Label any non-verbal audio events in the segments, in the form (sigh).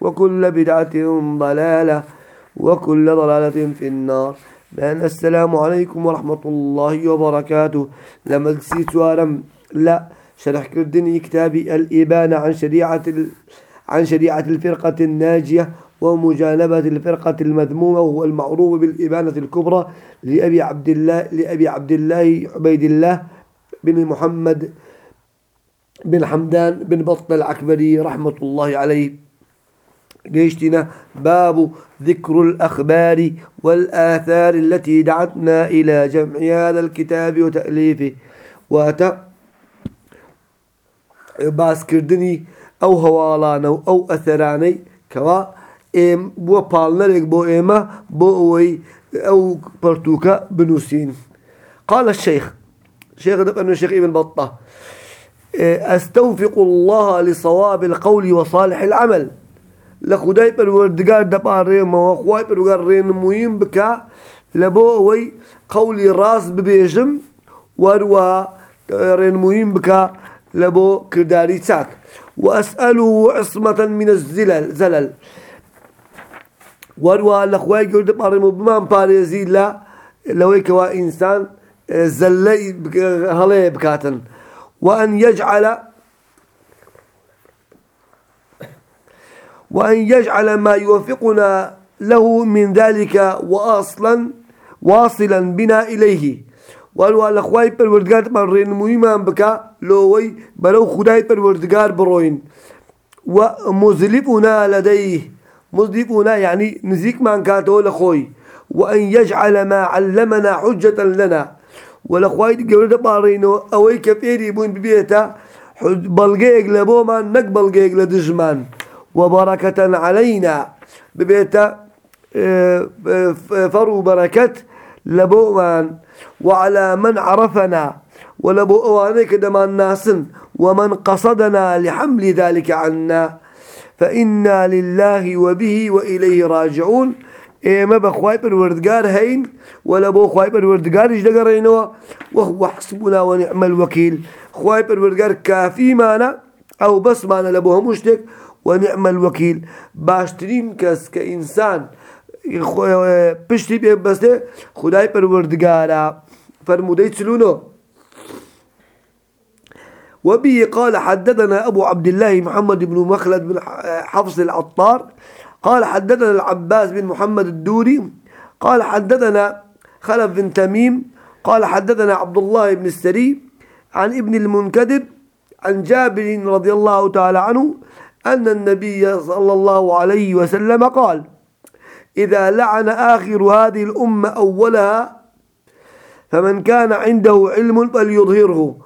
وكل بدعة ضلالة وكل ضلالة في النار. بأن السلام عليكم ورحمة الله وبركاته. لما تسيت سوارم لا شرح كردني كتابي الإبانة عن شريعة عن شريعة الفرقة الناجية ومجانبة الفرقة المذمومة وهو المعروف بالإبانة الكبرى لأبي عبد الله لأبي عبد الله عبيد الله بن محمد بن حمدان بن بطل العكبري رحمة الله عليه. جيشتنا باب ذكر الأخبار والآثار التي دعتنا إلى جمع هذا الكتاب وتأليفه. واتا باس كردني أو هوالان أو أثراني كوا إم بو بالنرك بو إما بو أوي أو برتوكا بنوسين قال الشيخ شيخ دقن الشيخ ابن بطة أستوفق الله لصواب القول وصالح العمل. لخداي پروردگار دپاره ما خوای پروردگار رین مهم بکا لبو وی قولي راس ببيجم وروا رين مهم بكا لبو كرداري تاك. وأسأله عصمة من الزلل زلل. وروا لخواي قلت بارمو بمان باريزي لا. لو كوا إنسان زلي هلي بكاتن. وأن يجعل وأن يجعل ما يوفقنا له من ذلك وأصلا واصلا بنا إليه. والو الأخوي بالوردقار مرين مهمة بكا لوي بلو خداي بالوردقار بروين ومزلفنا لديه مزلفنا يعني نزيك من كاتو لخوي وأن يجعل ما علمنا حجة لنا. والأخوي قبل بارينو أوي كفيري بون ببيتا بلغيق لبوما نك بلغيق لدجمان وبركة علينا. ببيت آه، فرو بركة لبومان وعلى من عرفنا ولبو أوانيك دمان ومن قصدنا لحمل ذلك عنا. فإنا لله وبه وإليه راجعون. إما بخواي بالوردقار هين ولا بو خواي بالوردقار إيش دقرينوا وهو حسبنا ونعم الوكيل. خواي بالوردقار كافي مانا أو بس مانا ونعم الوكيل. باشترين كس كإنسان پشتی بێ بەستێ خدای پەروەردگارە فرمودەی چلونۆ وبه قال حدثنا أبو عبد الله محمد بن مخلد بن حفص العطار. قال حدثنا العباس بن محمد الدوري. قال حدثنا خلف بن تميم. قال حدثنا عبد الله بن السري عن ابن المنكدر عن جابر رضي الله تعالى عنه أن النبي صلى الله عليه وسلم قال إذا لعن آخر هذه الأمة أولها فمن كان عنده علم فليظهره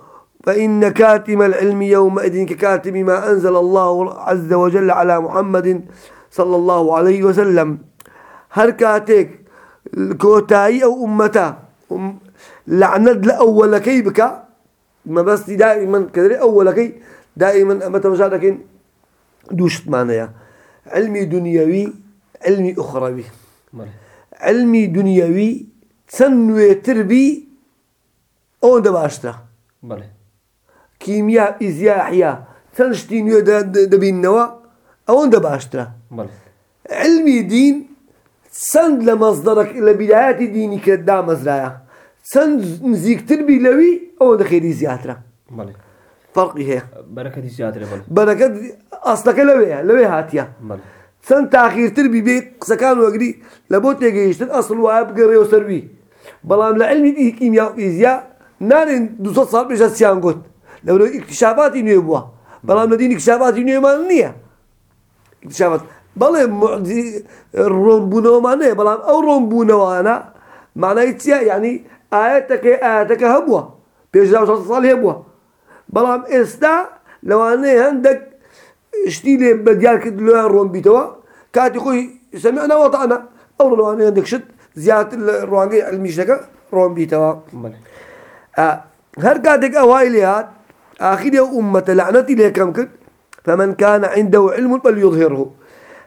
فإن كاتم العلم يومئذ ككاتم ما أنزل الله عز وجل على محمد صلى الله عليه وسلم. هركاتك كوتاي أو أمتا لعند لأول كيبك ما بس دائما كذا أول كي دائما أمتا مشاهدك دووشتمانەیە. ئەلمی دنیاوی ئەلمی ئوخڕەوی ئەلمی دنیاوی چەند نوێتربی ئەو دە باشتە کیمیا ئیزیاحیا چەند شتی نوێ دەبینەوە ئەوەن دە باشتە علمی دین چەند لە مەزدەڕک لە بیداەتی دینی کە دامەزرایە چەند نزیکتر بی لەوی ئەوە دەخێری زیاترە. هي بركة زيادة بركة أصلك لوي لوي هاتيا سن تأخير تربي بيت سكان وقري لابد يجيشتن أصل واب قري وسربي بلام لعلم كيمياء وفيزياء نارن دوسات صار بيش السيان قلت لو لو اكتشافات ينوبوا بلام لدين اكتشافات ينوبوا نية اكتشافات بلام معدي الرمبونا ما نه بلام أو رمبونا وانا معناه يعني آياتك آياتك هبوا. بيش داوش صالح هبوا. لو أنا عندك اشتيلي بديار كد لو روم بيتوا كاتي خوي سمعنا وطعنا أو لو أنا عندك شد زيادة الروانجي المشتكى روم بيتوا آه هر كاتك أوائليات آخر أمة لعنتي لكم كد فمن كان عنده علم فليظهره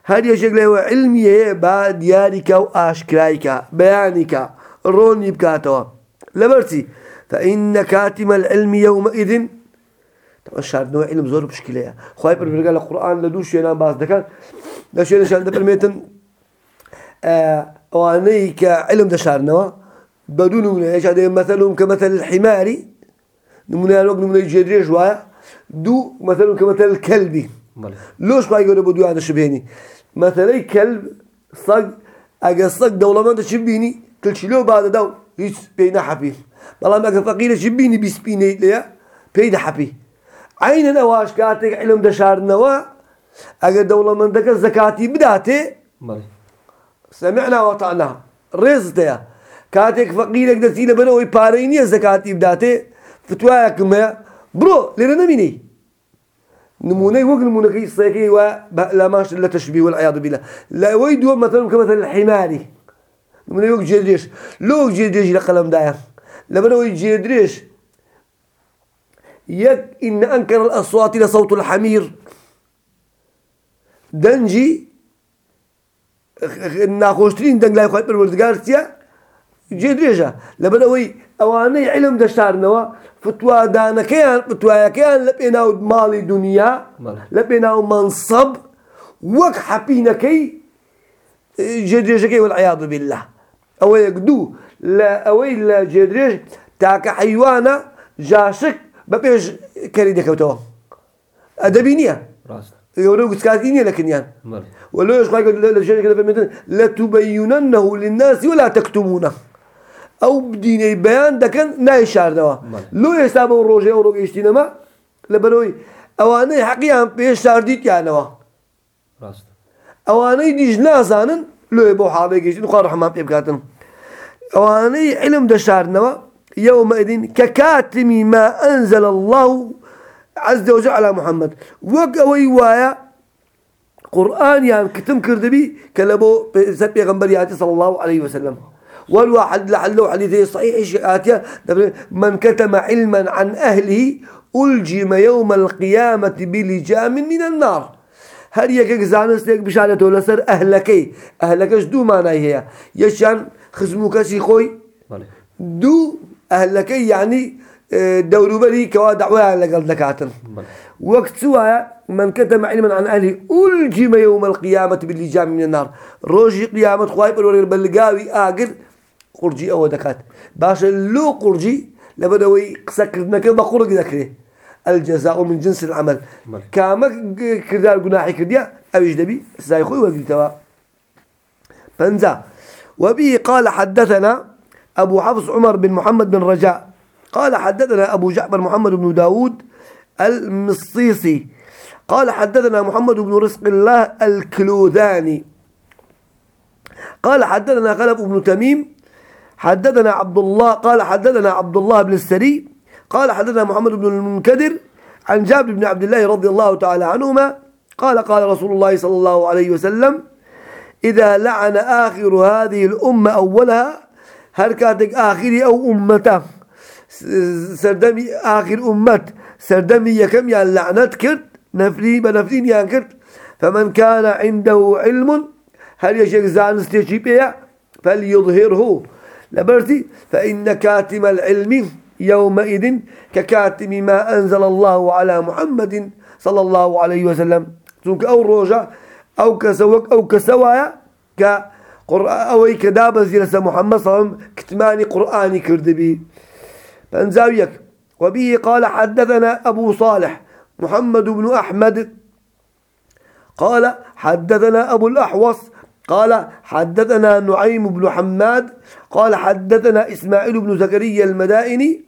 هذه شكله علمي بعد ديارك وآشكرايك بيانك روني بكاتوا لبرتي فإن كاتم العلم يومئذ طبعا نوع علم زور بشكلها خواهي برمجة القرآن لدوش ينام باز دكان شيء نشان ده برميتن آه وانيك علم ده شعر نوا. بدون من إيش هذا مثلهم كمثل الحمار نمنا الوقت نمنا يجري شوية دو مثلهم كمثل الكلب لوش خواهي يقولوا بدو هذا شبهني مثلا كلب صق اجا صق دولة ما تشبيني كل شيء له بعد دو هيش بينا حبي والله ما فقير شبيني بيسبيني ليا بينا حبي عين نواش كاتك علم دشار نوا اجا دولة من ذاك زكاتي بداتي سمعنا وطعنا رزتها كاتك فقيرك دسينا بنوي باريني زكاتي بداتي فتواك ما برو لنا مني نمونه وقت نمونه كي صيكي و لا ماش لا تشبيه والعياذ بالله. لا ويدو مثلا كمثل الحماري نمونه وقت جدريش لو جدريش لقلم داير لما هو جدريش يك إن أنكر الأصوات لصوت الحمير. دنجي لا يخوات بالوردقار تيا جدريجا لما هو أواني علم نوا فتوى دانا كيان فتوى كيان لبيناو مالي دنيا لبيناو منصب وك حبينا كي والعياذ بالله. أو يقدو لا أوي لا جدريج يقولوا قسكاتينية لكن يعني. ولو يش قاعد للشيء كذا فهمتن لا تبيننه للناس ولا ده كان نايشار دوا. لو يستعمل روجي أو روجي إشتينا ما لبروي أواني حقيقة بيش شارديت يعني وا أواني ديج نازانن لو يبو حالي جيشين وقال رحمة بيبكاتن. أواني علم دشار نوا يومئذ ككاتم ما أنزل الله عز وجل على محمد. وقوي وايا قرآن يعني كتم كردبي كلبو سبي غنبرياتي صلى الله عليه وسلم. والواحد لحلو حديثه صحيح آتيا من كتم علما عن أهله ألجم يوم القيامة بلجام من النار. هل يكك زانستك بشارته لسر أهلكي أهلكش دو معنى هي؟ يشان خزموك سي خوي؟ دو أهلكي يعني دوروبري كوا دعوة لقل دكاتن. وقت سوا من كتم علما عن أهله ألجم يوم القيامة باللجام من النار. روجي قيامة خوايب الورير بلقاوي آقر قرجي أو دكات. باش لو قرجي لبدوي قسكرنك بقرق ذكره الجزاء من جنس العمل. كاما كردار قناحي كرديا أويش دبي سايخوي وقلتوا فانزا وبه قال حدثنا أبو حفص عمر بن محمد بن رجاء. قال حدثنا أبو جعفر محمد بن داود المصيصي. قال حدثنا محمد بن رزق الله الكلوذاني. قال حدثنا خلف بن تميم. حدثنا عبد الله قال حدثنا عبد الله بن السري. قال حدثنا محمد بن المنكدر عن جابر بن عبد الله رضي الله تعالى عنهما. قال قال رسول الله صلى الله عليه وسلم إذا لعن آخر هذه الأمة أولها هركاتك آخري أو أمته سردمي آخر أمت سردمي يكم يا لعنة كرت نفري بنفرين يا كرت فمن كان عنده علم هل يشك زانستي بيع فليظهره لبرتي فإن كاتم العلم يومئذ ككاتم ما أنزل الله على محمد صلى الله عليه وسلم. تونك أو روجا أو كسوك أو كسوايا ك أو كداب زيرس محمد صلى الله عليه وسلم كتماني قرآني كردبي فانزاويك وبه قال حدثنا أبو صالح محمد بن أحمد. قال حدثنا أبو الأحوص. قال حدثنا نعيم بن حماد. قال حدثنا إسماعيل بن زكريا المدائني.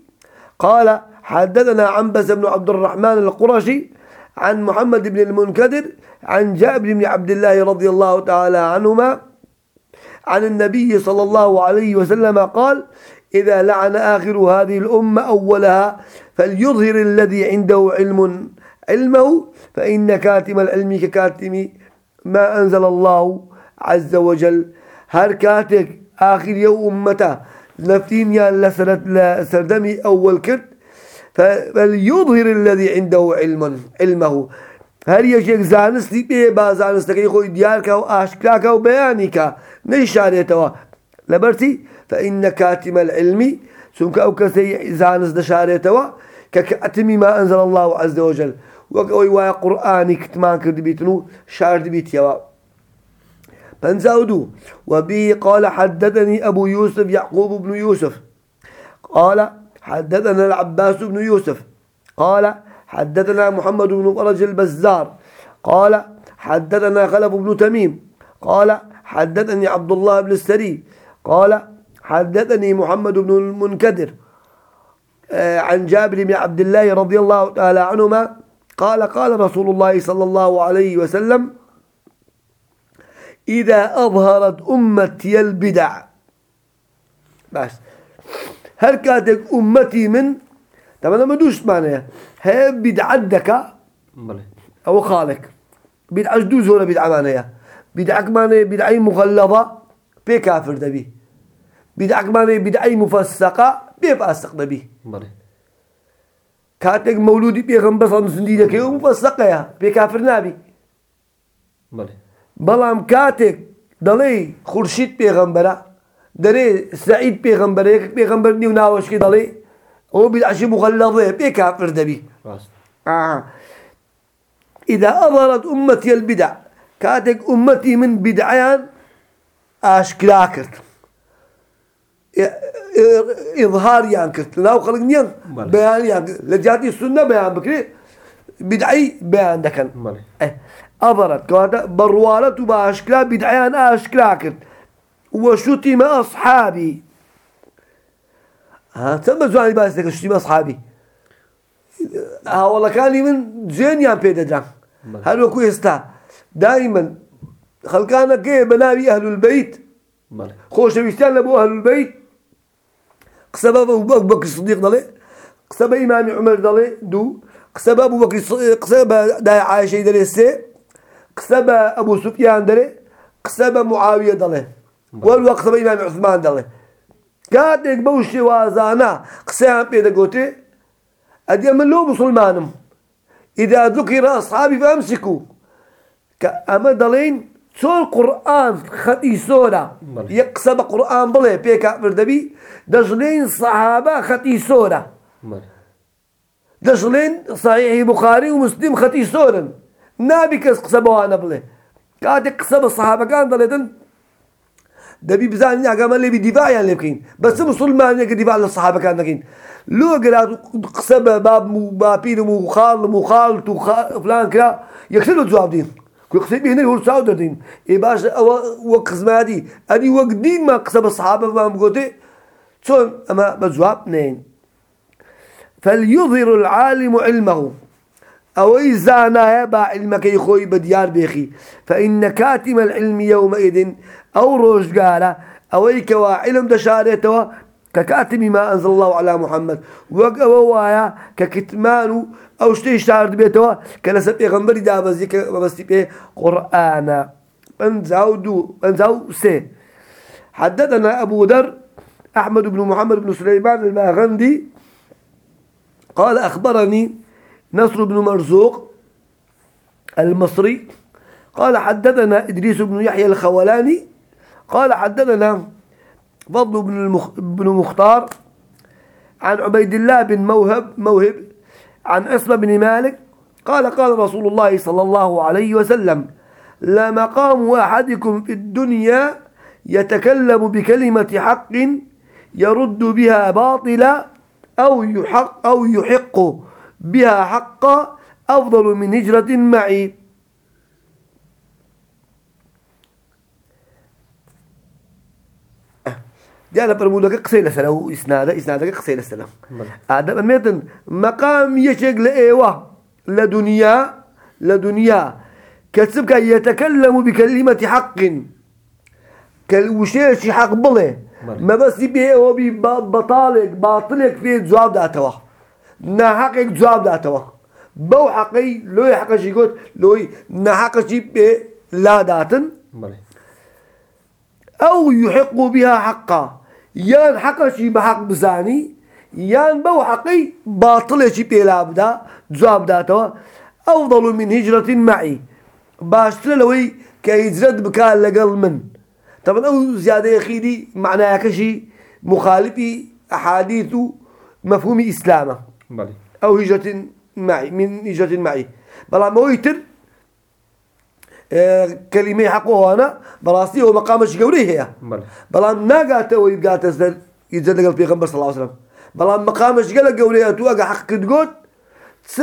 قال حدثنا عنبس بن عبد الرحمن القرشي عن محمد بن المنكدر عن جابر بن عبد الله رضي الله تعالى عنهما. عن النبي صلى الله عليه وسلم قال إذا لعن آخر هذه الأمة أولها فليظهر الذي عنده علم علمه فإن كاتم العلم ككاتم ما أنزل الله عز وجل. هر كاتك آخر يوم أمته لفتين يا لسردمي أول كرت فليظهر الذي عنده علم علمه. هل يشيك زانستی پێ با زانستەکەی خۆی دیارکە و ئاشکراکە و بەیانیکە. نەیشارێتەوە لەبەرتی فإن كاتم العلم سنك أو كسي زانس دشاريتوا ككأتم ما أنزل الله عز وجل. وكوي واي قرآن كتمان كرد بيتنو شارد بيتيوا فانزاودو وبه قال حدثني أبو يوسف يعقوب بن يوسف. قال حدثنا العباس بن يوسف. قال حدثنا محمد بن فرج البزار قال حدثنا خلف بن تميم قال حدثني عبد الله بن السري قال حدثني محمد بن المنكدر آه، عن جابر بن عبد الله رضي الله تعالى عنهما قال قال رسول الله صلى الله عليه وسلم إذا أظهرت أمتي البدع بس. هل كاتك أمتي من طبعا ما دوش معناها هي بدعة دكا أو خالق بدعة دوز ولا بدعة معناها بدعة معناها بدعة مغلظة بكافر دبي. بدعك معنى بدعي مفسقة. بيفاسق نبي بله كاتك مولودي بيغمبر صلى الله عليه وسلم مفسقة يا. بيكافر نبي بله بلام كاتك دلي خورشيد بيغمبرة دلي سعيد بيغمبرة يك بيغمبر نيو ناوش كي دلي. هو بدعشي مغلظة بيكافر نبي آه. إذا أظهرت أمتي البدع كاتك أمتي من بدعيان أشكراكرت إظهار يعني كرت لا وخلق نيان بيان يعني لجاتي السنة بيان بكري بدعي بيان إيه أبرد كواتا بروالة بأشكلا بدعيان أشكلا كرت وشتم أصحابي ها تم زواني باس لك شتم أصحابي؟ ها والله كان لي من زين يان بيدا جان. هل وكو يستا دائما خلقانا كي بناوي أهل البيت. خوش بيستان لبو أهل البيت. قسبب أبو بكر الصديق ضلي قسبب إمام عمر ضلي دو. قسبب أبو بكر قسبب داي عائشة ضلي سي. قسبب أبو سفيان ضلي قسبب معاوية ضلي والوقت قسبب إمام عثمان ضلي بوشي وازانا قسام بيدا قوتي. أدي من لو مسلمانم. إذا ذكر أصحابي فأمسكوا. كأما ضلين چۆن قورآن خەتی سۆرە یەک قسە بە قورآن بڵێ پێکافر دەبی دەژڵێن سەحابە خەتی سۆرە دەژڵێن سایحی بخاری و مسلیم خەتی سۆرن نابی کەس قسە بەوانە بڵێ کاتێک قسە بە سەحابەکان دەڵێتن دەبی بزانین ئاگامە لێبی دیڤایان لێ بکەین بەس مسلمانێکە دیڤال لە سەحابەکان دەکەین لۆ گەرات قسە بە باب و باپیرم و خاڵم و خاڵت و فلان کرا یەکسەر بە جواب دین. قسەی بێنێ هورساو دەدەین ئێ باش ئەوە وەک قزمادی ئەنی وەک دینمان قسە بە سەحابە بمان بگوتێ چۆن ئەمە بە جواب نین. فليظهر العالم علمه. أو زانايا با علمك يخوي بديار بيخي. فإن كاتم العلم يومئذ أو روجقالة أو كوا علم دشارته ككاتم ما أنزل الله على محمد. وقوايا ككتمان أو شتي شارد بيتوا كنسب إغنبري دابزي كبستي بيه قرآن. بنزاو دو بنزاو سي. حدثنا أبو ذر أحمد بن محمد بن سليمان الماغندي قال أخبرني نصر بن مرزوق المصري قال حدثنا إدريس بن يحيى الخولاني قال حدثنا فضل بن مختار عن عبيد الله بن موهب موهب عن عصمة بن مالك قال قال رسول الله صلى الله عليه وسلم لا مقام أحدكم في الدنيا يتكلم بكلمة حق يرد بها باطلا أو يحق أو يحق بها حقا أفضل من هجرة معي. يا لا برمودك قصيلة سلام إسناده إسناده قصيلة سلام هذا مثلا مقام يشج لإيوة لدنيا لدنيا. كتبك يتكلم بكلمة حق. كالوشيش حق بله ما بس بيه هو ببطالك باطلك في جواب دعتوه نحقك جواب داتوا. بو حقي لو حق شي قلت لو نحق شي لا داتن. أو يحق بها حقا. يان حق شي بحق بزاني يان بو حقي باطل شي بلا بدا. جواب داتوا. أفضل من هجرة معي باشتر لوي كهجرة بكال لقل من. طبعا أو زيادة يخيدي معناها كشي مخالفي أحاديث مفهوم إسلامه. أو هجرة معي من هجرة معي. بلا ما يتر آه، كلمة حقه أنا براسي هو مقامش قوري هي. بلا. ما قاته ويبقى تزدر يزدر قال بيغمبر صلى الله عليه وسلم. بلا مقامش قال قوري أتوقع حق تقول س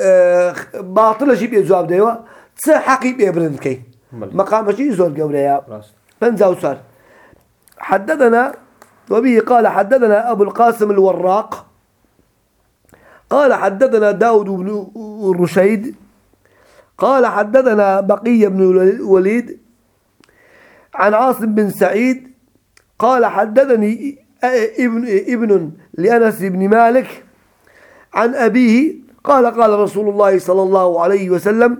آه، باطل شيء بيجواب ديوا س حقي بيبرند كي مقام شيء زور قوري فنزاو صار حددنا وبه قال حددنا أبو القاسم الوراق. قال حدثنا داود بن الرشيد قال حدثنا بقية بن الوليد عن عاصم بن سعيد قال حدثني ابن, ابن لأنس بن مالك عن أبيه قال قال رسول الله صلى الله عليه وسلم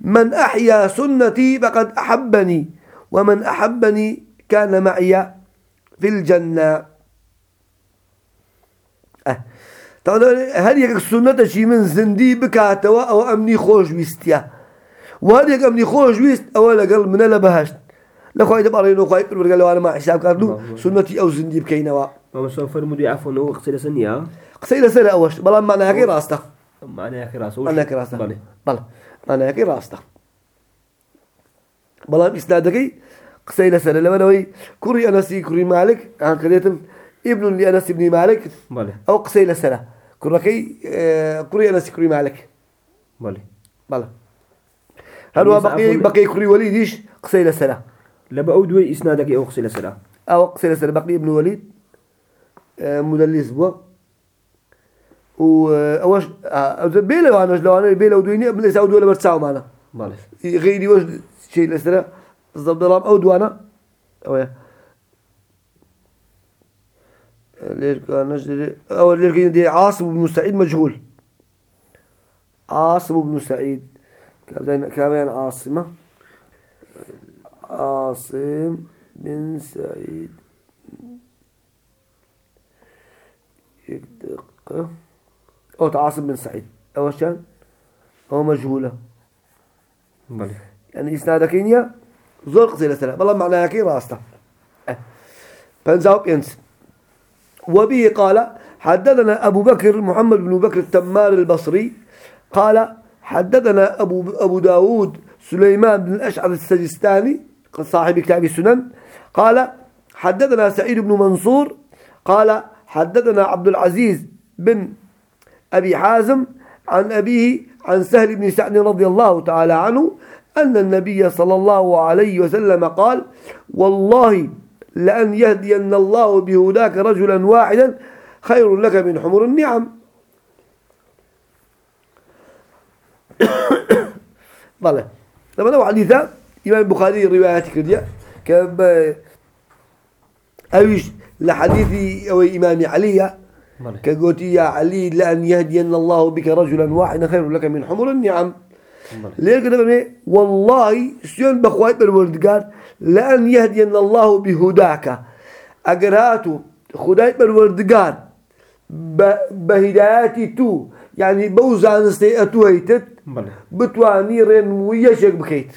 من أحيا سنتي فقد أحبني ومن أحبني كان معي في الجنة. أه هل يك السنة شيء من زندي بكاتوا أو أمني خوش بيستيا وهل يك أمني خوش بيست أو لقل من لا بهشت؟ لخوي دبارين وخوي برجع لو أنا ما حساب كارلو سنتي أو زندي بكينوا ما سوف فرمودي عفوا هو قصير سنيا قصير سنة أوش بلا معناها كي راسته معناها كي راسته معناها كي راسته بلا بلا معناها كي راسته بلا إسنادك قصير سنة. لما نوي كوري أنسي كوري مالك عن قريتم ابن لأنس بن مالك بله أو قصير سنة. كركي كوري أنس كوري مالك. بله بله هل هو بقي بقي كوري وليد؟ إيش؟ سنة. لا بأودوي إسنادك أو قصير سنة. أو قصير سنة. بقي ابن وليد مدلس بوا. و أوش بيلا وأنا لو أنا بيلا ودويني ليس أودو ولا برتساو معنا. غيري وش شيء لسنا بالضبط ضلام أودو أنا أوه كان دي عاصم بن سعيد مجهول. عاصم بن سعيد. كمان عاصمة. عاصم بن سعيد. يدق. أو عاصم بن سعيد. أول شان؟ أو مجهولة. بله يعني إسنادك إنيا؟ زور قصيرة سنة والله معناها كي راسته أه. فنزاو بينس وبه قال حدثنا أبو بكر محمد بن بكر التمار البصري قال حدثنا أبو, أبو داود سليمان بن الأشعر السجستاني صاحب كتاب السنن قال حدثنا سعيد بن منصور قال حدثنا عبد العزيز بن أبي حازم عن أبيه عن سهل بن سعد رضي الله تعالى عنه أن النبي صلى الله عليه وسلم قال والله لأن يهدين الله بهداك رجلا واحدا خير لك من حمر النعم. (coughs) بلى. لما نوع حديثة إمام البخاري روايات كردية كب أويش لحديث أو إمام علي. كقوتي يا علي لأن يهدين الله بك رجلا واحدا خير لك من حمر النعم. ليه كده والله سيون بخواي بالوردقار؟ لأن يهدين الله بهداك. أجراتو خداي بالوردقار. بهداياتي تو. يعني بوزان استيئتو هيتت. بتواني رين ويشك بكيت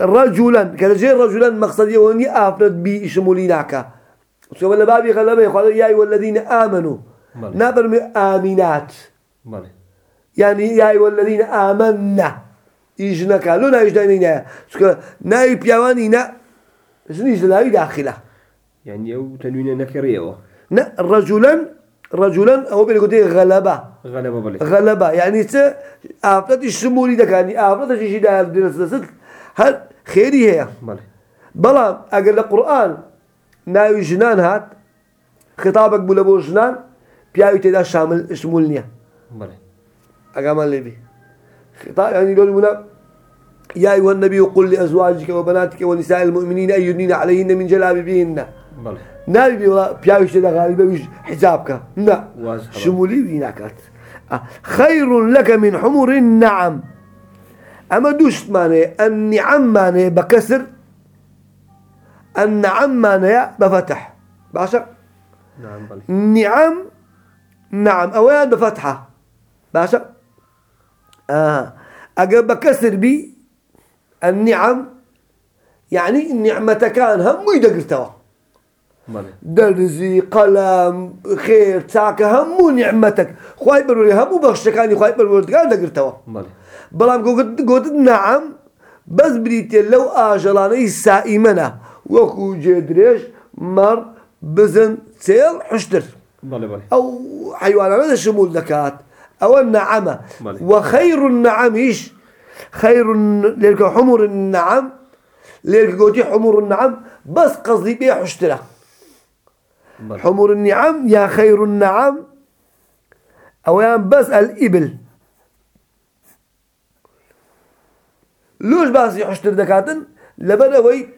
رجلا جاي رجلا مقصد يوني أفرد بي شموليناك. سوى بابي غلبه قال يا أيها الذين آمنوا. نابر آمنات يعني يا أيها الذين آمنا يجنك لنا يجدانينا سكا ناي بيوانينا زنيز لا داخله يعني أو تنوين نكريه نا رجلا رجلا أو بيقول غلبة. غلبة بلي. غلبة. يعني س أفراد الشمولي ده كان أفراد الشيء ده درس هل خيري هي؟ بلي. بلا أقل القرآن ناوي جنان هات. خطابك بولا بو جنان بياوي تدا شامل شمول نية بله أقام اللي بي خطاب يعني لو المنا يا أيها النبي قل لأزواجك وبناتك ونساء المؤمنين أن يدنين عليهن من جلابيبهن. بله نابي بي والله بياوي تدا غالبا ويش حجابك لا. شمولي ويناكات آه. خير لك من حمر النعم. أما دوشت معنى النعم معنى بكسر النعم معنى بفتح. باشا؟ نعم بله نعم نعم أولا بفتحة. باشا؟ آه. أجا بكسر بي النعم يعني النعمة كان هم يدقرتوا درزي قلم خير تاك هم نعمتك. خواي بروري هم بخشكاني خواي دقرتوا بله بلام قلت نعم بس بريت لو آجلاني سائمنا وكو جدريش مر بزن سيل حشتر. بله بله أو حيوانات شمول ذكات أو النعمة. وخير النعم إيش؟ خير ليرك حمر النعم. ليرك قوتي حمر النعم. بس قصدي بيه حشترة. حمر النعم يا خير النعم. أو يا بس الإبل. لوش باسي حشتر ذكاتن لبنا وي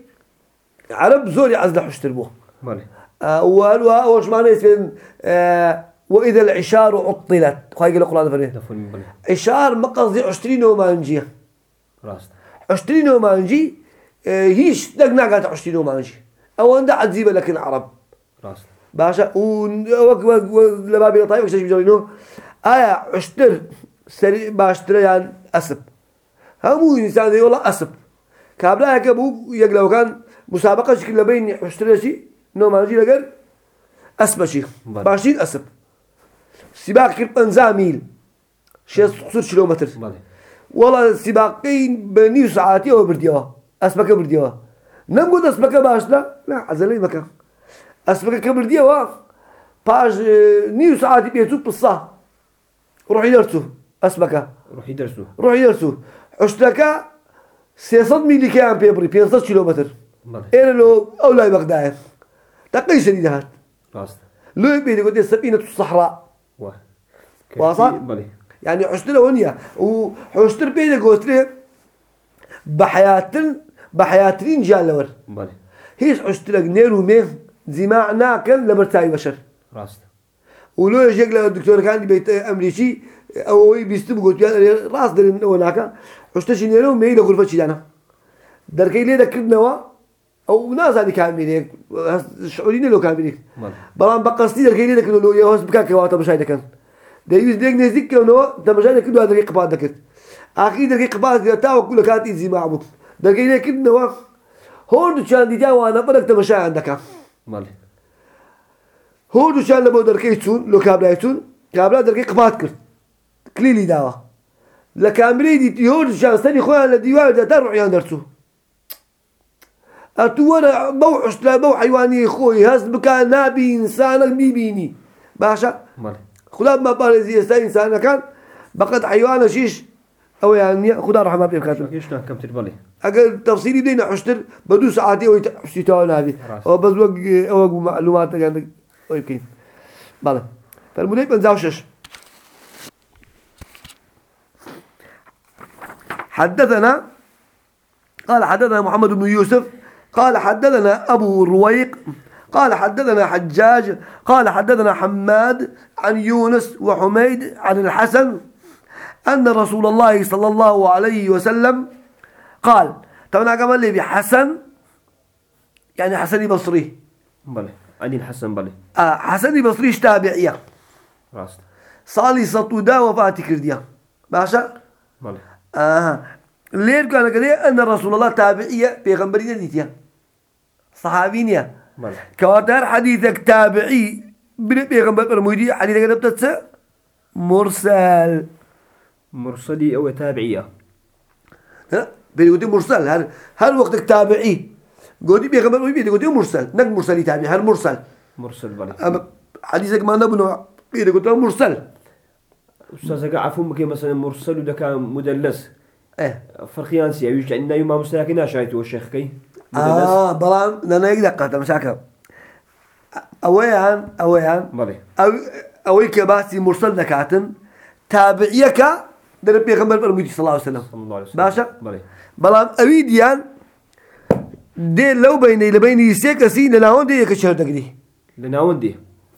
عرب زوري عزل حشتر بوه. بله أولها وش معنى اسم آه وإذا العشار عطلت. خاي يقول القرآن فريه عشار ما قصدي عشرين وما نجي. راست. عشرين وما نجي آه هيش دقنا قالت عشرين وما نجي. أو عند عزيبة لكن العرب. راست. باشا و وك لبابي طيب وش بيجرينه آية عشتر سري باشتر يعني أسب. همو إنسان ذي والله أسب. كابلا هيك أبو يقلو كان مسابقة شكل بين عشتر شيء نو ما نجي لقر أسب شيء. باشين أسب. سباق كربان زاميل. شيء خصوص كيلومتر بله والله سباقين بنيو ساعاتي أو برديوا أسبك برديوا نمقول أسبك باش لا لا عزلي مكان. أسبك برديوا باش آه، نيو ساعاتي بيتو بصا روحي درسو أسبك روح يدرسوا روحي درسو عشتك 600 ميلي كام بيبري. 500 كيلومتر إيه لو أولاي بغداد تقي شديد هات لو يبيني قلت سفينة الصحراء. بله يعني حشتر ونيا وحشتر بينك قلت لي بحياتن بحياتين جالور بله هيش حشتلك نيرو ميه زماع ناكل لبرتاي بشر. راست. ولو يجيك الدكتور كان بيت أمريكي أو بيستم قلت له راس درين هناك حشتش نيرو ميه لغرفه شي أنا دركي لي ذكرنا وا أو ناس هذه كان بينك شعورين لو بله بلان بقصتي دركي لي ذكرنا لو يهوس بكاك واتا دیویز دیگ نزدیک که اونو تماشای نکرد و درگی قباد نکرد آخری درگی قباد کرد تا و کل کات این زیما بود درگی نکرد نوا هر دوچان دیجا و آنها بدک تماشای اندکا مالی هر دوچان لب درگی چون لکابلای چون کابلا درگی قباد کرد کلیلی داوا لکاملی دیت هر دوچان سری خوان لدیوار دتر رعیان درسو أتوانا بوحش لا بو حيواني خوي هز بكا نابي إنسانك بيبيني باشا مالي خدا ما بارزي يستا إنسان كان بقت حيوان شيش. أو يعني خدا رحمة بيكاتو كيش كم تربله اگر تفصيلي بدينا حشتر بدو ساعتي أو حشتيتون هذه. أو بس وق أو معلومات عندك. أو يمكن. بلا فالمدير بنزاوشش حدثنا قال حدثنا محمد بن يوسف قال حدثنا أبو رويق قال حدثنا حجاج قال حدثنا حماد عن يونس وحميد عن الحسن أن رسول الله صلى الله عليه وسلم قال طبعا قال لي بحسن يعني حسني بصري. بله عندي الحسن بله آه حسني بصري تابعية راست. صالي سطودا وفاتي كرديا باشا؟ بله آه. ليه كان كده أن رسول الله تابعية بيغمبرين ديتيا صحابينيا بله كواتر حديثك تابعي بن- بيغمبر برمودي حديثك نبتت مرسل. مرسلي أو تابعية. ها؟ بيقولي مرسل هر هر وقتك تابعي؟ قولي بيغمبر برمودي بيقولي مرسل. نك مرسلي تابعي هر مرسل؟ مرسل بله أما حديثك ما نبنو بيقولي مرسل. أستاذ عفوا مكي مثلا مرسل وده كان مدلس. إيه. فرقيان سيا يوجد عندنا يوم مسلاكي ناشايته الشيخ كي. آه بلان أنا يقدر قاتا ئەوەیان ئەوەیان بەڵێ ئەو- ئەوەی کە باسی مرسل دەکاتن تابعیەکە دەرە پێغەمبەر فەرمووی صلی الله عليه وسلم. لەو بینەی لە بینی سێ کەسی لە ناوەندی یەکە چێر دەگری لە ناوەندی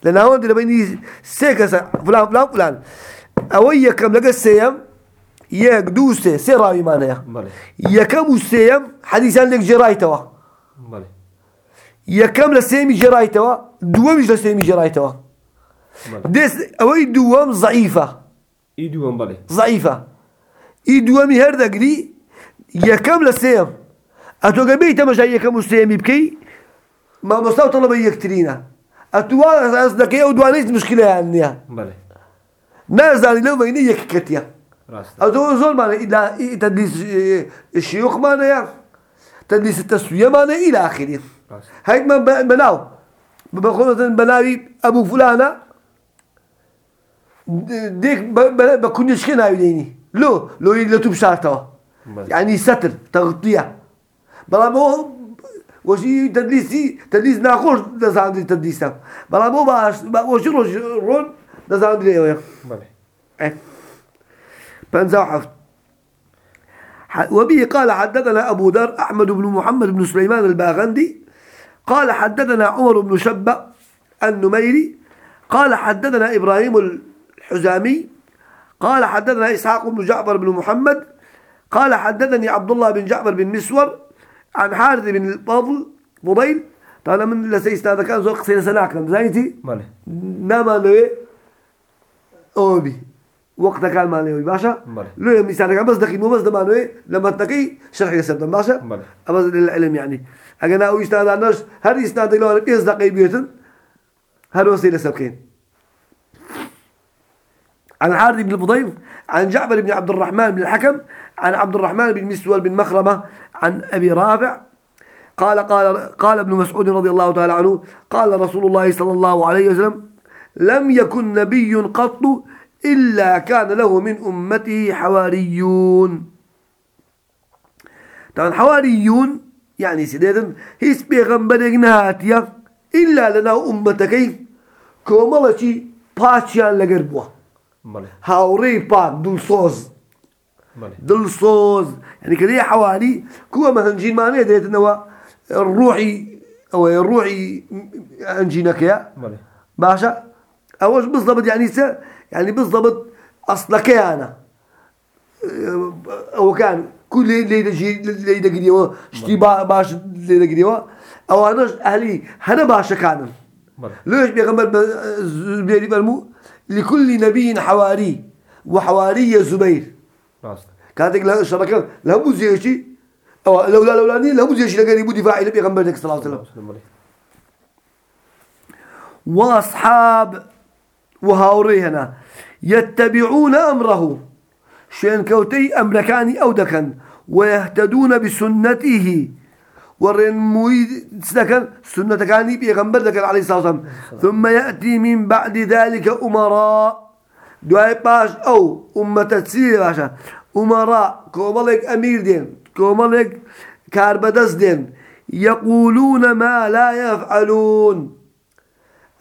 لە ناوەندی لە بینی سێ کەسە فلان فلان فلان. ئەوەی یەکەم لەگە سێەم یەک دوو سێ سێ ڕاویمانەیە بەڵێ یەکەم و سێەم حەدیسان لێک جێڕایتەوە بەڵێ یەکەم لە سێمی جێڕایتەوە دووەمیش لە سێمی جێڕایتەوە بەڵێ دەست ئەوەی دووەم زعیفە ئی دووەم بەڵێ ضعيفة ئی دووەمی هەر دەگری یەکەم لە سێم ئەتۆگە بێی تەمەشا یەکەم و سێمی بکەی مامۆستا و تەڵە بە یەکترینە ئەتووا ئەس دەکەی ئەو دوانەیت مشکلیان نییە بەڵێ نازانی لەو بینە یەککەتیە ڕاستە ئەو زۆرمانە تەدلیس شیوخمانەیە تەدلیس تەسویەمانە ئیلا آخرین ڕاستە هەیتمان بەناو بەخۆتن بەناوی ئەبوو فلانە دێک بە کونیشکە ناوی دێنی لۆ لۆی لە تو بشارتەوە بەڵێ يعني ستر تغطية. بەڵام ئەو وەشی تدلیسی تدلیس ناخۆش دەزاندی تدلیسە بەڵام بۆ باش وەشی ڕۆژ ڕۆن دەزاندی ئەوەیە بەڵێ بنزا حفت وبه قال حدثنا أبو ذر أحمد بن محمد بن سليمان الباغندي قال حدثنا عمر بن شبة النميري قال حدثنا إبراهيم الحزامي قال حدثنا إسحاق بن جعفر بن محمد قال حدثني عبد الله بن جعفر بن مسور عن حارث بن الفضل فضيل. قال من لسيسنا هذا كان زوق سنة سناكم زايتي بەڵێ نما نوي أوبي. وقت كان ما نوي باشا. لو مثال كان بس دقيق مو بس نوي لما تقي شرح يسبب باشا. أبز للعلم يعني. أجنا أو يستند الناس هل يستند لو بيز دقيق بيتن هل وسيلة سبكين عن حارث بن الفضيل عن جعفر بن عبد الرحمن بن الحكم عن عبد الرحمن بن مسور بن مخرمة عن أبي رافع. قال قال قال ابن مسعود رضي الله تعالى عنه قال رسول الله صلى الله عليه وسلم لم يكن نبي قط إلا كان له من أمته حواريون. طبعا حواريون يعني سيدنا هيس بيغمبرك نهاتيا إلا لنا أمتكي كومالتي باتشان لقربوه بەڵێ هاوري باك دول صوز دل صوز يعني كذا حوالي كوا مثلا جين معناه ديت انه الروحي أو الروحي انجينك يا؟ باشا أوش بالضبط يعني س يعني بالضبط اصلك يا أنا. أو كان كل ليلة جي ليلة قديمة شتي با- باش ليلة قديمة. أو أنا أهلي هنا باشا كانوا. بەڵێ ليش بيغمبر زبير فرمو لكل نبي حواري وحواري زبير. كانت لا شركة لا مزيشي أو لولا لولاني لا مزيشي لقى يبودي فاعل بيغمبر صلى الله عليه وسلم. بەڵێ وأصحاب وهاوري هنا. يتبعون أمره. شين كوتي أمركاني أو دكن. ويهتدون بسنته. ورن مويد سنة كاني بيغمبر دكن عليه الصلاة والسلام. ثم يأتي من بعد ذلك أمراء. دعاء باش أو أمة تسير باشا. أمراء. کۆمەڵێک ئەمیر دێن. کۆمەڵێک کاربەدەست دێن. يقولون ما لا يفعلون.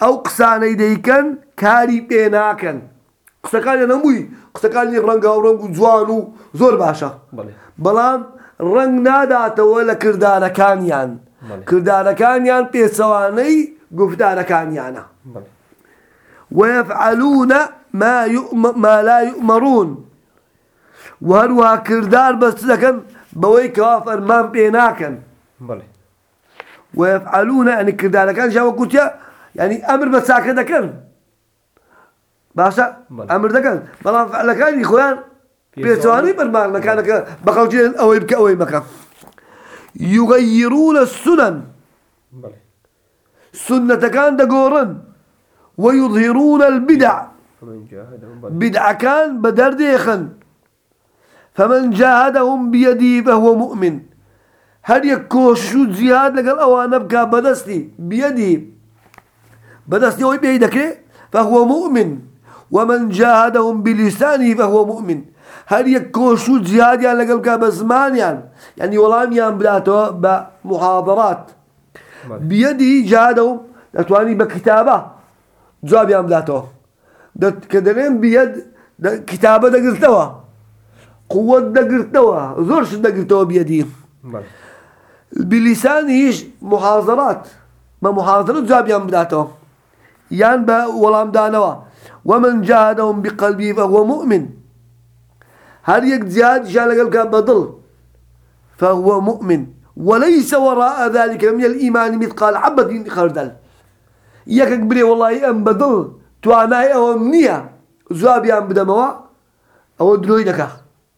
ئەو قسانەی دەیکەن کاری پێ ناکەن قسەکانی نەمووی قسەکانی ڕەنگە و ڕنگ و جوان و زۆر باشە بەڵام ڕنگ ناداتەوە لە کردارەکانیان. کردارەکانیان پێچەوانەی گفتارەکانیانە. ويفعلون ما, ما لا يؤمرون. وهروها كردار بس لكن كافر ما بيناكن بەڵێ ويفعلون يعني كردار كان جاوا كوتيا يعني أمر بساكن دكن. باشا. أمر دكن. بلا فعل كان إخوان في بيسواني برمان مكانك بقوجين أو يبكى أو مكان يغيرون السنن. سنة كان دقورن. ويظهرون البدع. بدعة كان بدر ديخن فمن جاهدهم بيده فهو مؤمن. هل يكوشو زياد لقال أوانا بكا بدستي بيده بدستي هو بيدك فهو مؤمن. ومن جاهدهم بلسانه فهو مؤمن. هل يكوشو زياد يعني بكا بزمان يعني؟ يعني والله يعني بلاتو بمحاضرات. بەڵێ بيده جاهدهم. دەتوانی بە کتابە جوابیان بداتەوە کە دەڵێن بێت کتابە دەگرتەوە قوت دەگرتەوە زۆر شت دەگرتەوە بلیسانیش محاضرات. ما محاضرة جوابیان بداتەوە یان بە وەڵامدانەوە ومن جاهدهم بقلبه فهو مؤمن. هل يك زياد جال قال بدل فهو مؤمن. وليس وراء ذلك من الإيمان مثقال حبة خردل. يكك بري والله أم بدل تواناي أو منيا. زوابي أم بدموا أو دروي دكا.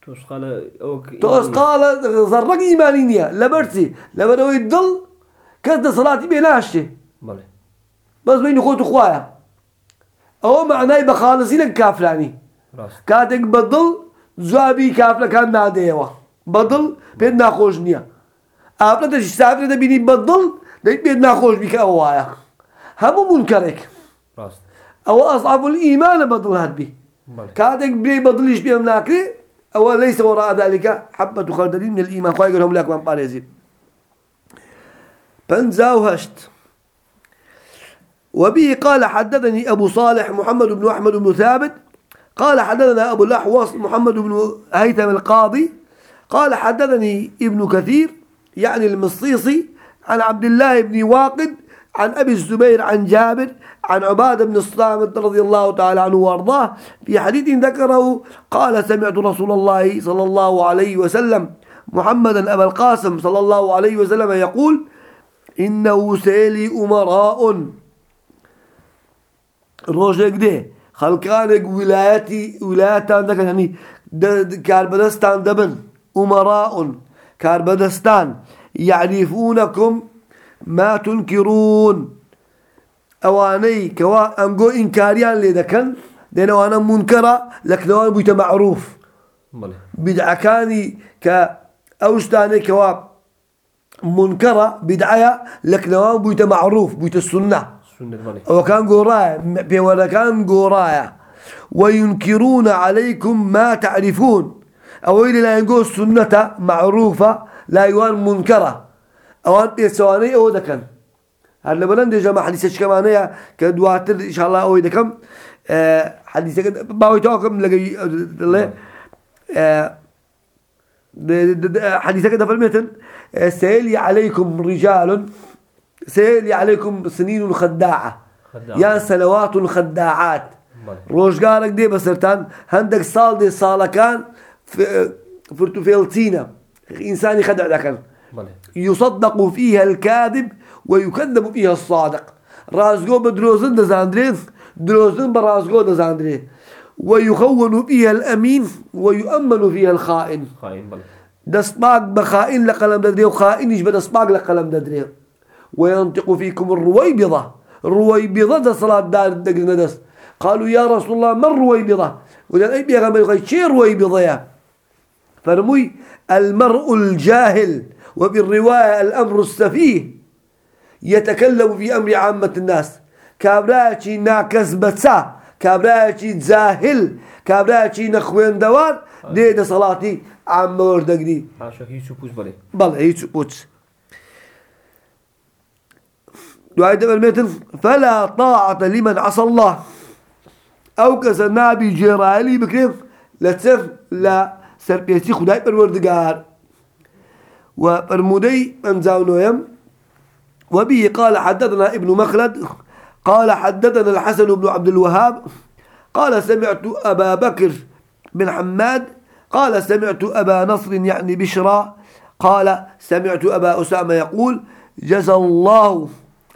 توش قال أوك توس قال زرق إيمانية لبرتي لبرو يدل كذا صلاتي بيناشتي بله. بس بين أو معناه بخالصين كافلاني راست. كاتك بدل زوابي كافلا كان ناديوا بدل بين ناخوش نيا. أبلا تش سافر ده بيني بدل ده بين ناخوش بك أوايا. هم منكرك. أو أصعب الإيمان بدل هاد بي. بله كاتك بي بدلش بيهم ناكري؟ أو ليس وراء ذلك حبة خردل من الإيمان. خواهي يقولهم لك من باريزين بنزاو هشت. وبه قال حدثني أبو صالح محمد بن أحمد بن ثابت قال حدثنا أبو الأحوص محمد بن هيثم القاضي قال حدثني ابن كثير يعني المصيصي عن عبد الله بن واقد عن أبي الزبير عن جابر عن عبادة بن الصامت رضي الله تعالى عنه وأرضاه في حديث ذكره قال سمعت رسول الله صلى الله عليه وسلم محمدا أبا القاسم صلى الله عليه وسلم يقول إنه سيلي أمراء. ڕۆژێک دێ خەڵکانێک ویلایەتی ویلایەتان دەکەن هەنی کاربەدەستان دەبن ئومەڕاون کاربەدەستان یعریفونەکم ما تنکرون. ئەوانەی کەوا ئەمگۆ ئینکاریان لێ دەکەن دێنەوانە مونکەرە لەکنەوان بوویتە معروف. بله. بدعەکانی کە ئەو شتانێکەوە منکەڕە بدعەیە لەکنەوان بوویتە معروف بوویتە سنە. سنة بله وكان قراية بيولا كان قراية وينكرون عليكم ما تعرفون. أو إلى لا يقول سنة معروفة لا يوان منكرة. أو أنت سواني أو دكان هلا بلند يا جماعة حديثة كمان يا كدواتر إن شاء الله أو دكم. حديثة كده باوي توكم لقي الله آه د- د- د- حديثة كده في المتن. آه، سيلي عليكم رجال. سيلي عليكم سنين خداعة. خداعة. يا سنوات خداعات. بله ڕۆژگارێک دێ بەسەران هەندێک ساڵ دێ ساڵەکان فرتوفێڵچینە ئینسانی خەدع دەکەن بله يصدق فيها الكاذب ويكذب فيها الصادق. رازقو بدروزن دزاندرين دروزن برازقو دزاندرين ويخون فيها الأمين ويؤمن فيها الخائن. خاين بله دسباق بخائن لقلم ددري وخائنش بدسباق لقلم ددري وينطق فيكم الرويبضة. الرويبضة ده صلاة دار دقنا دس قالوا يا رسول الله ما الرويبضة؟ وقال أي بيغمبر يقول شي رويبضة يا؟ فرموي المرء الجاهل وبالرواية الأمر السفيه يتكلم في أمر عامة الناس. كابراتي ناكس بتسا كابراتي جاهل كابراتي نخوين دوار دي ده صلاتي عامة وردقدي حاشا هي شو بوز بله بەڵێ بوت دوای دەبەرمێتن فلا طاعة لمن عصى الله. ئەو کەسە نابی جێڕایلی بکرێن لە چەف لە سەرپێچی خدای پەروەردگار و فرمودەی ئەنجاونۆیەم وبه قال حدثنا ابن مخلد قال حدثنا الحسن بن عبد الوهاب قال سمعت أبا بكر بن حماد قال سمعت أبا نصر يعني بشرى قال سمعت أبا أسامة يقول جزى الله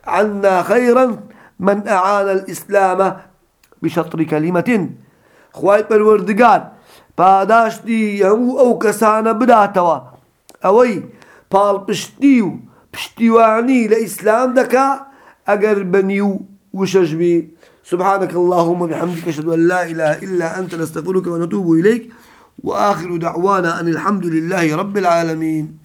عنا خيرا من أعان الإسلام بشطر كلمة. خواهي بالوردقان پاداشتی هەموو ئەو کەسانە بداتەوە ئەوەی پاڵپشتی و پشتیوانی لە ئیسلام دەکا ئەگەر بەنی و سبحانك اللهم وبحمدك أشهد أن لا إله إلا أنت نستغفرك ونتوب إليك. وآخر دعوانا أن الحمد لله رب العالمين.